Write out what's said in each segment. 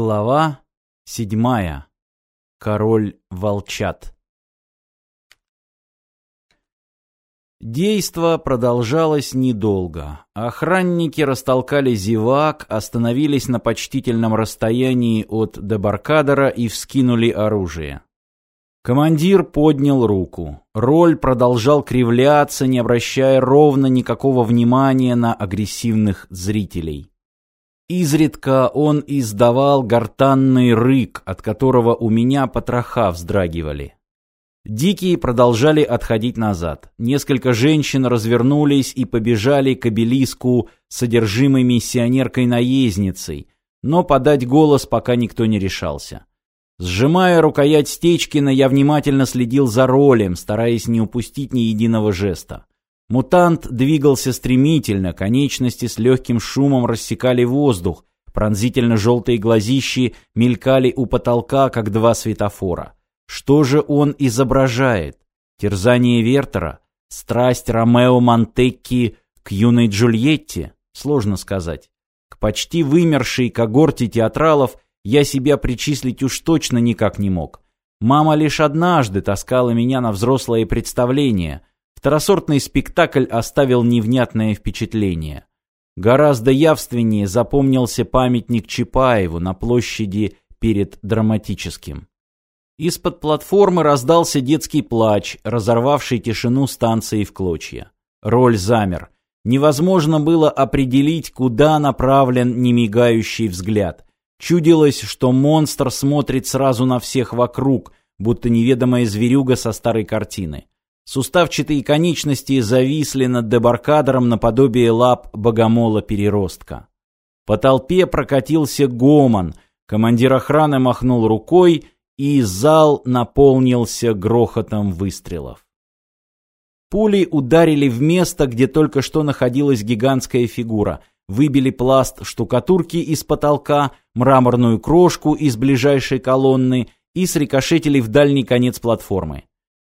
Глава седьмая. Король волчат. Действо продолжалось недолго. Охранники растолкали зевак, остановились на почтительном расстоянии от дебаркадера и вскинули оружие. Командир поднял руку. Роль продолжал кривляться, не обращая ровно никакого внимания на агрессивных зрителей. Изредка он издавал гортанный рык, от которого у меня потроха вздрагивали. Дикие продолжали отходить назад. Несколько женщин развернулись и побежали к обелиску содержимой миссионеркой-наездницей, но подать голос пока никто не решался. Сжимая рукоять Стечкина, я внимательно следил за ролем, стараясь не упустить ни единого жеста. Мутант двигался стремительно, конечности с легким шумом рассекали воздух, пронзительно-желтые глазищи мелькали у потолка, как два светофора. Что же он изображает? Терзание Вертера? Страсть Ромео Монтекки к юной Джульетте? Сложно сказать. К почти вымершей когорте театралов я себя причислить уж точно никак не мог. Мама лишь однажды таскала меня на взрослое представление, Второсортный спектакль оставил невнятное впечатление. Гораздо явственнее запомнился памятник Чапаеву на площади перед драматическим. Из-под платформы раздался детский плач, разорвавший тишину станции в клочья. Роль замер. Невозможно было определить, куда направлен немигающий взгляд. Чудилось, что монстр смотрит сразу на всех вокруг, будто неведомая зверюга со старой картины. Суставчатые конечности зависли над дебаркадером наподобие лап богомола-переростка. По толпе прокатился гомон, командир охраны махнул рукой, и зал наполнился грохотом выстрелов. Пули ударили в место, где только что находилась гигантская фигура, выбили пласт штукатурки из потолка, мраморную крошку из ближайшей колонны и срикошетили в дальний конец платформы.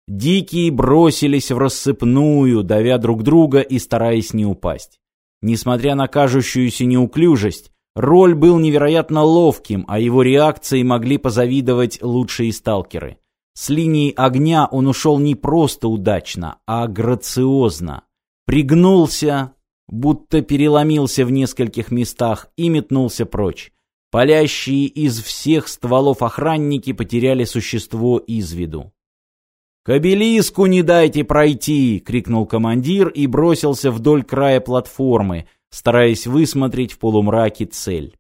Дикие бросились в рассыпную, давя друг друга и стараясь не упасть. Несмотря на кажущуюся неуклюжесть, роль был невероятно ловким, а его реакции могли позавидовать лучшие сталкеры. С линии огня он ушел не просто удачно, а грациозно. Пригнулся, будто переломился в нескольких местах и метнулся прочь. Палящие из всех стволов охранники потеряли существо из виду. «К обелиску не дайте пройти!» — крикнул командир и бросился вдоль края платформы, стараясь высмотреть в полумраке цель.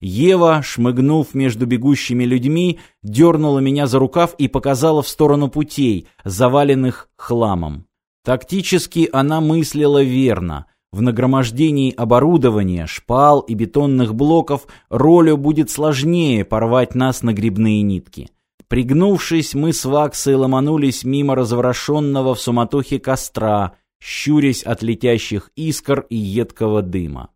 Ева, шмыгнув между бегущими людьми, дернула меня за рукав и показала в сторону путей, заваленных хламом. Тактически она мыслила верно. В нагромождении оборудования, шпал и бетонных блоков ролю будет сложнее порвать нас на грибные нитки. Пригнувшись, мы с Ваксой ломанулись мимо разворошенного в суматохе костра, щурясь от летящих искр и едкого дыма.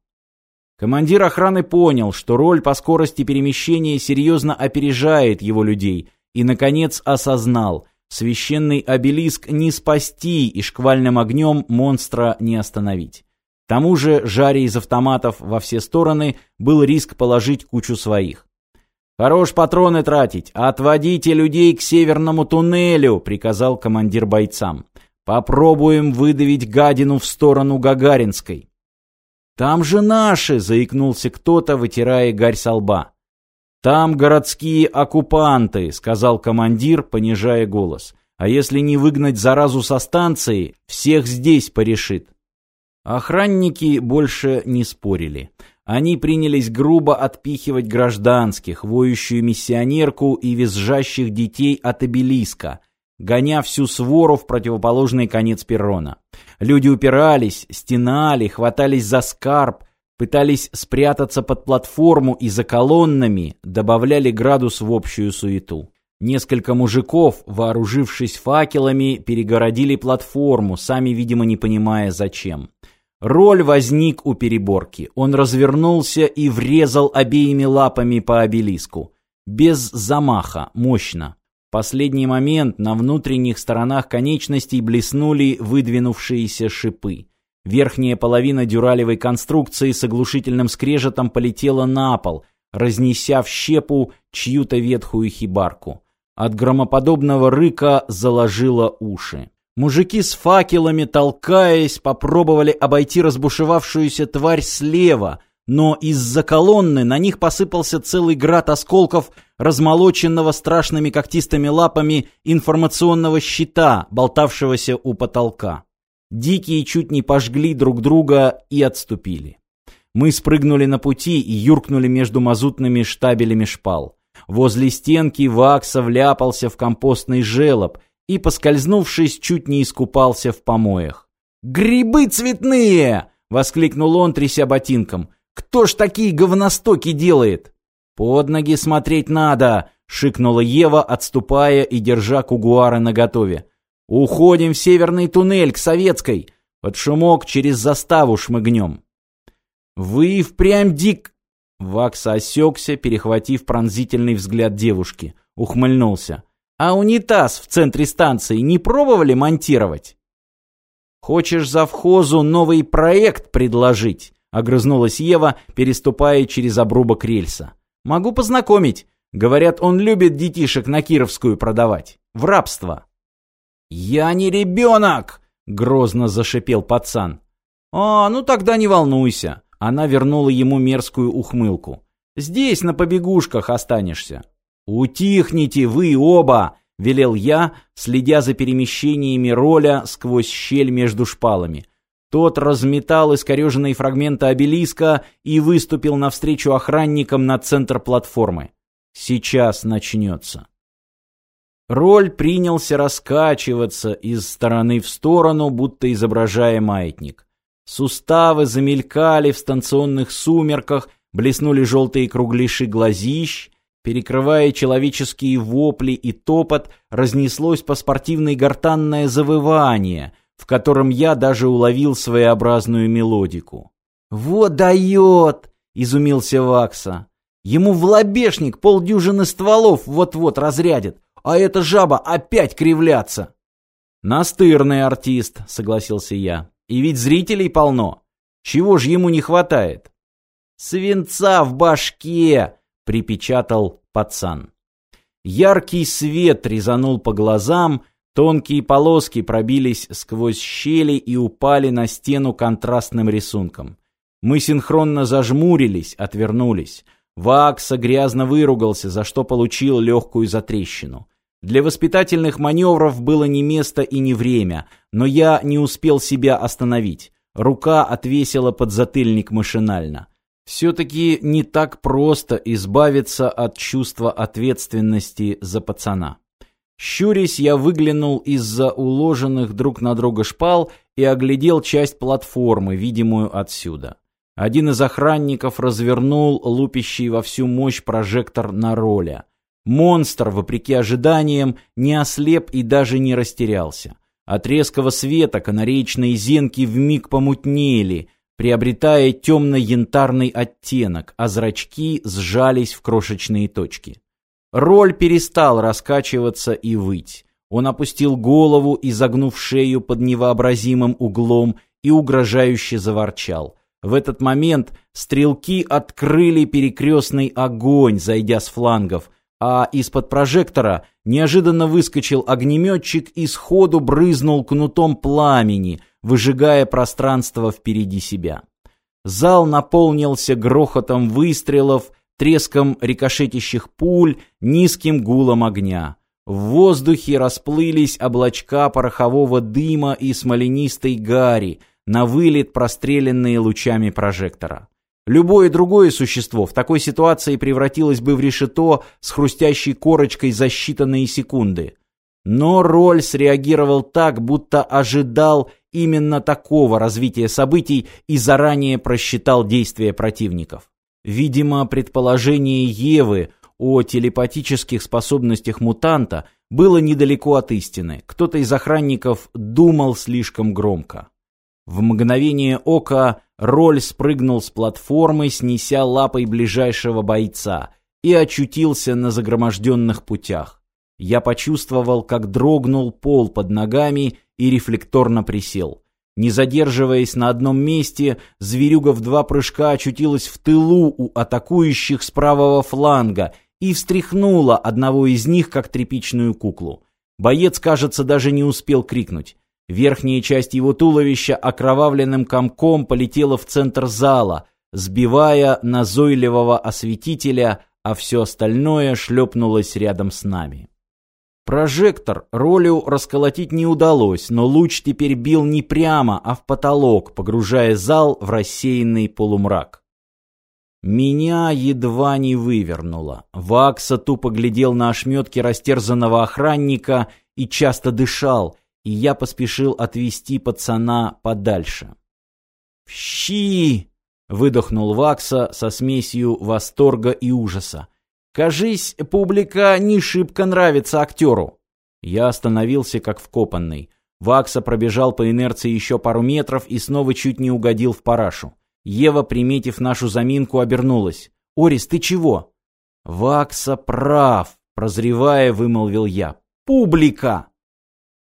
Командир охраны понял, что роль по скорости перемещения серьезно опережает его людей, и, наконец, осознал – священный обелиск не спасти и шквальным огнем монстра не остановить. К тому же, жаря из автоматов во все стороны, был риск положить кучу своих. «Хорош патроны тратить, отводите людей к северному туннелю», — приказал командир бойцам. «Попробуем выдавить гадину в сторону Гагаринской». «Там же наши!» — заикнулся кто-то, вытирая гарь со лба. «Там городские оккупанты», — сказал командир, понижая голос. «А если не выгнать заразу со станции, всех здесь порешит». Охранники больше не спорили. Они принялись грубо отпихивать гражданских, воющую миссионерку и визжащих детей от обелиска, гоня всю свору в противоположный конец перрона. Люди упирались, стенали, хватались за скарб, пытались спрятаться под платформу и за колоннами добавляли градус в общую суету. Несколько мужиков, вооружившись факелами, перегородили платформу, сами, видимо, не понимая зачем. Роль возник у переборки. Он развернулся и врезал обеими лапами по обелиску. Без замаха, мощно. В последний момент на внутренних сторонах конечностей блеснули выдвинувшиеся шипы. Верхняя половина дюралевой конструкции с оглушительным скрежетом полетела на пол, разнеся в щепу чью-то ветхую хибарку. От громоподобного рыка заложило уши. Мужики с факелами, толкаясь, попробовали обойти разбушевавшуюся тварь слева, но из-за колонны на них посыпался целый град осколков размолоченного страшными когтистыми лапами информационного щита, болтавшегося у потолка. Дикие чуть не пожгли друг друга и отступили. Мы спрыгнули на пути и юркнули между мазутными штабелями шпал. Возле стенки Вакса вляпался в компостный желоб и, поскользнувшись, чуть не искупался в помоях. «Грибы цветные!» — воскликнул он, тряся ботинком. «Кто ж такие говностоки делает?» «Под ноги смотреть надо!» — шикнула Ева, отступая и держа кугуары наготове. «Уходим в северный туннель, к Советской. Под шумок через заставу шмыгнем». «Вы впрямь дик...» Вакс осекся, перехватив пронзительный взгляд девушки. Ухмыльнулся. «А унитаз в центре станции не пробовали монтировать?» «Хочешь завхозу новый проект предложить?» Огрызнулась Ева, переступая через обрубок рельса. «Могу познакомить. Говорят, он любит детишек на Кировскую продавать. В рабство». «Я не ребенок!» — грозно зашипел пацан. «А, ну тогда не волнуйся». Она вернула ему мерзкую ухмылку. «Здесь на побегушках останешься». «Утихните вы оба!» — велел я, следя за перемещениями роля сквозь щель между шпалами. Тот разметал искореженные фрагменты обелиска и выступил навстречу охранникам на центр платформы. «Сейчас начнется». Роль принялся раскачиваться из стороны в сторону, будто изображая маятник. Суставы замелькали в станционных сумерках, блеснули желтые кругляши глазищ, перекрывая человеческие вопли и топот, разнеслось по спортивной гортанное завывание, в котором я даже уловил своеобразную мелодику. «Вот дает!» — изумился Вакса. «Ему в лобешник полдюжины стволов вот-вот разрядит, а эта жаба опять кривляться!» «Настырный артист», — согласился я. И ведь зрителей полно. Чего ж ему не хватает? «Свинца в башке!» — припечатал пацан. Яркий свет резанул по глазам, тонкие полоски пробились сквозь щели и упали на стену контрастным рисунком. Мы синхронно зажмурились, отвернулись. Вакса грязно выругался, за что получил легкую затрещину. Для воспитательных маневров было не место и не время, но я не успел себя остановить. Рука отвесила под затыльник машинально. Все-таки не так просто избавиться от чувства ответственности за пацана. Щурясь, я выглянул из-за уложенных друг на друга шпал и оглядел часть платформы, видимую отсюда. Один из охранников развернул лупящий во всю мощь прожектор на роля. Монстр, вопреки ожиданиям, не ослеп и даже не растерялся. От резкого света канареечные зенки вмиг помутнели, приобретая темно-янтарный оттенок, а зрачки сжались в крошечные точки. Роль перестал раскачиваться и выть. Он опустил голову, изогнув шею под невообразимым углом и угрожающе заворчал. В этот момент стрелки открыли перекрестный огонь, зайдя с флангов, а из-под прожектора неожиданно выскочил огнеметчик и сходу брызнул кнутом пламени, выжигая пространство впереди себя. Зал наполнился грохотом выстрелов, треском рикошетящих пуль, низким гулом огня. В воздухе расплылись облачка порохового дыма и смоленистой гари, на вылет простреленные лучами прожектора. Любое другое существо в такой ситуации превратилось бы в решето с хрустящей корочкой за считанные секунды. Но Роль среагировал так, будто ожидал именно такого развития событий и заранее просчитал действия противников. Видимо, предположение Евы о телепатических способностях мутанта было недалеко от истины. Кто-то из охранников думал слишком громко. В мгновение ока Роль спрыгнул с платформы, снеся лапой ближайшего бойца, и очутился на загроможденных путях. Я почувствовал, как дрогнул пол под ногами и рефлекторно присел. Не задерживаясь на одном месте, зверюга в два прыжка очутилась в тылу у атакующих с правого фланга и встряхнула одного из них, как тряпичную куклу. Боец, кажется, даже не успел крикнуть. Верхняя часть его туловища окровавленным комком полетела в центр зала, сбивая назойливого осветителя, а все остальное шлепнулось рядом с нами. Прожектор ролю расколотить не удалось, но луч теперь бил не прямо, а в потолок, погружая зал в рассеянный полумрак. Меня едва не вывернуло. Вакса тупо глядел на ошметки растерзанного охранника и часто дышал, и я поспешил отвести пацана подальше. «Щи!» — выдохнул Вакса со смесью восторга и ужаса. Кажись, публика не шибко нравится актеру. Я остановился как вкопанный. Вакса пробежал по инерции еще пару метров и снова чуть не угодил в парашу. Ева, приметив нашу заминку, обернулась. «Орис, ты чего?» «Вакса прав», — прозревая, вымолвил я. «Публика!»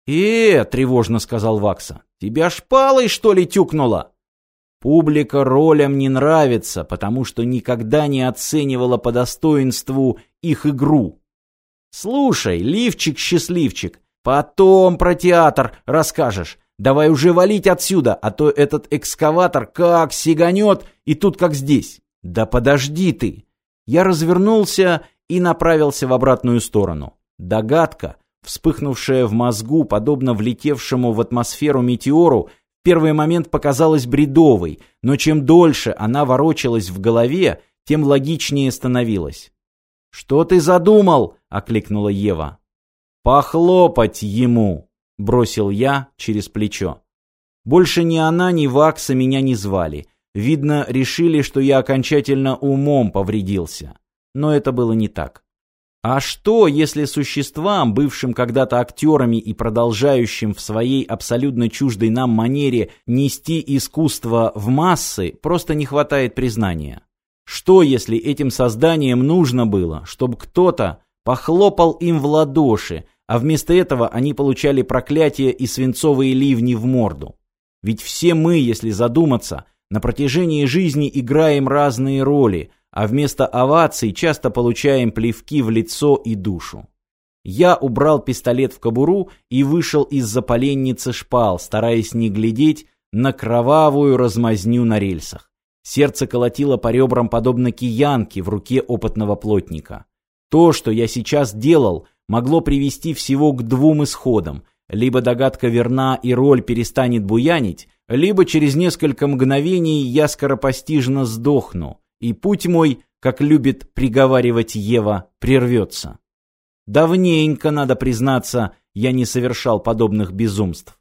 «Э, — тревожно сказал Вакса, — тебя шпалой, что ли, тюкнула?» Публика ролям не нравится, потому что никогда не оценивала по достоинству их игру. Слушай, лифчик-счастливчик, потом про театр расскажешь. Давай уже валить отсюда, а то этот экскаватор как сиганет, и тут как здесь. Да подожди ты. Я развернулся и направился в обратную сторону. Догадка, вспыхнувшая в мозгу, подобно влетевшему в атмосферу метеору, первый момент показалась бредовой, но чем дольше она ворочалась в голове, тем логичнее становилась. «Что ты задумал?» — окликнула Ева. «Похлопать ему!» — бросил я через плечо. Больше ни она, ни Вакса меня не звали. Видно, решили, что я окончательно умом повредился. Но это было не так. А что, если существам, бывшим когда-то актерами и продолжающим в своей абсолютно чуждой нам манере нести искусство в массы, просто не хватает признания? Что, если этим созданиям нужно было, чтобы кто-то похлопал им в ладоши, а вместо этого они получали проклятие и свинцовые ливни в морду? Ведь все мы, если задуматься, на протяжении жизни играем разные роли – а вместо оваций часто получаем плевки в лицо и душу. Я убрал пистолет в кобуру и вышел из-за поленницы шпал, стараясь не глядеть на кровавую размазню на рельсах. Сердце колотило по ребрам подобно киянке в руке опытного плотника. То, что я сейчас делал, могло привести всего к двум исходам. Либо догадка верна и роль перестанет буянить, либо через несколько мгновений я скоропостижно сдохну и путь мой, как любит приговаривать Ева, прервется. Давненько, надо признаться, я не совершал подобных безумств.